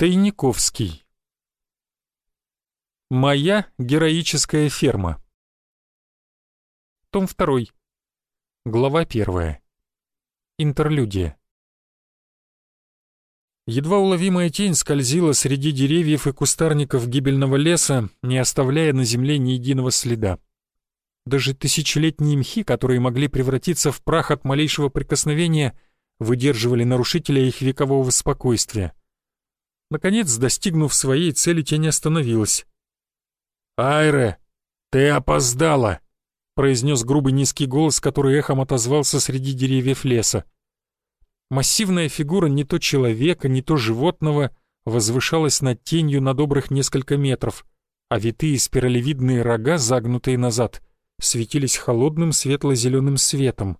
Тайниковский. Моя героическая ферма. Том 2. Глава 1. Интерлюдия. Едва уловимая тень скользила среди деревьев и кустарников гибельного леса, не оставляя на земле ни единого следа. Даже тысячелетние мхи, которые могли превратиться в прах от малейшего прикосновения, выдерживали нарушителя их векового спокойствия. Наконец, достигнув своей цели, тень остановилась. «Айре, ты опоздала!» — произнес грубый низкий голос, который эхом отозвался среди деревьев леса. Массивная фигура не то человека, не то животного возвышалась над тенью на добрых несколько метров, а витые спиралевидные рога, загнутые назад, светились холодным светло-зеленым светом.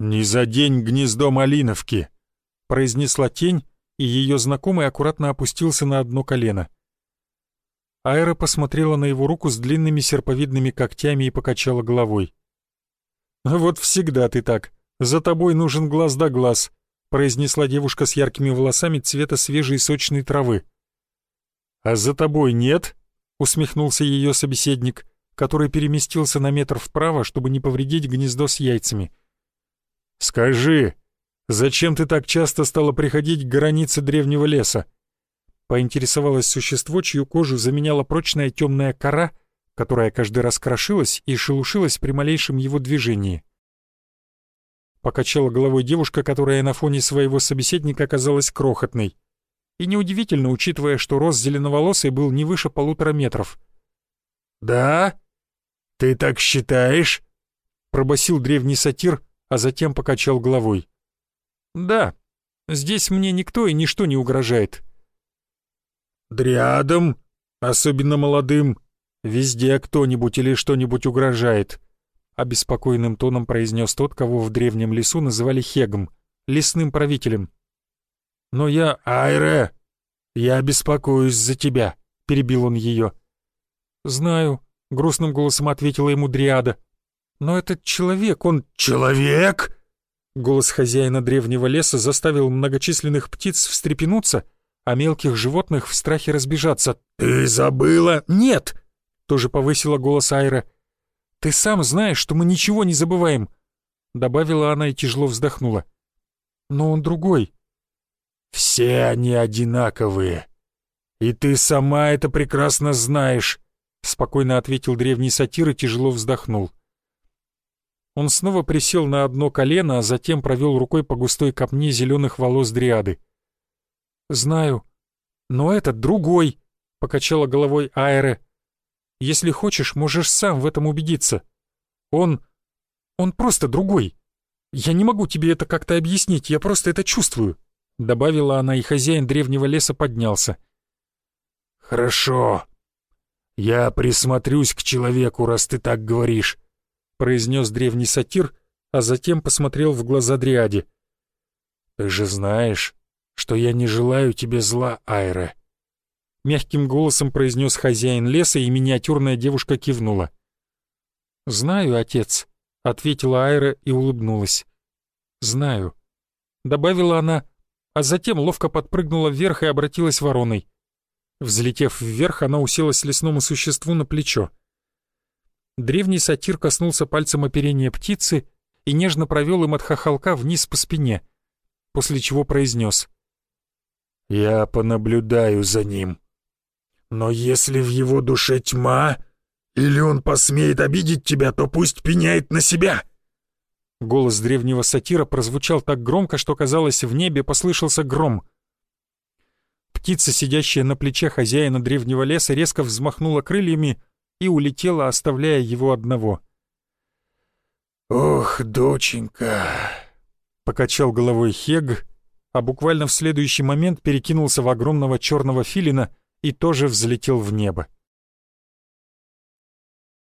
«Не за день гнездо Малиновки!» — произнесла тень, и ее знакомый аккуратно опустился на одно колено. Айра посмотрела на его руку с длинными серповидными когтями и покачала головой. «Вот всегда ты так. За тобой нужен глаз да глаз», произнесла девушка с яркими волосами цвета свежей сочной травы. «А за тобой нет?» усмехнулся ее собеседник, который переместился на метр вправо, чтобы не повредить гнездо с яйцами. «Скажи, «Зачем ты так часто стала приходить к границе древнего леса?» Поинтересовалось существо, чью кожу заменяла прочная темная кора, которая каждый раз крошилась и шелушилась при малейшем его движении. Покачала головой девушка, которая на фоне своего собеседника оказалась крохотной. И неудивительно, учитывая, что рост зеленоволосый был не выше полутора метров. «Да? Ты так считаешь?» — пробасил древний сатир, а затем покачал головой. «Да, здесь мне никто и ничто не угрожает». «Дриадам, особенно молодым, везде кто-нибудь или что-нибудь угрожает», обеспокоенным тоном произнес тот, кого в древнем лесу называли Хегом, лесным правителем. «Но я... Айре, я беспокоюсь за тебя», — перебил он ее. «Знаю», — грустным голосом ответила ему Дриада. «Но этот человек, он...» «Человек?» Голос хозяина древнего леса заставил многочисленных птиц встрепенуться, а мелких животных в страхе разбежаться. «Ты забыла?» «Нет!» — тоже повысила голос Айра. «Ты сам знаешь, что мы ничего не забываем!» Добавила она и тяжело вздохнула. «Но он другой». «Все они одинаковые. И ты сама это прекрасно знаешь», — спокойно ответил древний сатир и тяжело вздохнул. Он снова присел на одно колено, а затем провел рукой по густой копне зеленых волос дриады. «Знаю. Но этот другой», — покачала головой Айре. «Если хочешь, можешь сам в этом убедиться. Он... он просто другой. Я не могу тебе это как-то объяснить, я просто это чувствую», — добавила она, и хозяин древнего леса поднялся. «Хорошо. Я присмотрюсь к человеку, раз ты так говоришь произнес древний сатир, а затем посмотрел в глаза Дриаде. «Ты же знаешь, что я не желаю тебе зла, Айре!» Мягким голосом произнес хозяин леса, и миниатюрная девушка кивнула. «Знаю, отец», — ответила Айра и улыбнулась. «Знаю», — добавила она, а затем ловко подпрыгнула вверх и обратилась вороной. Взлетев вверх, она уселась лесному существу на плечо. Древний сатир коснулся пальцем оперения птицы и нежно провел им от хохолка вниз по спине, после чего произнес. «Я понаблюдаю за ним. Но если в его душе тьма, или он посмеет обидеть тебя, то пусть пеняет на себя!» Голос древнего сатира прозвучал так громко, что, казалось, в небе послышался гром. Птица, сидящая на плече хозяина древнего леса, резко взмахнула крыльями и улетела, оставляя его одного. «Ох, доченька!» — покачал головой Хег, а буквально в следующий момент перекинулся в огромного черного филина и тоже взлетел в небо.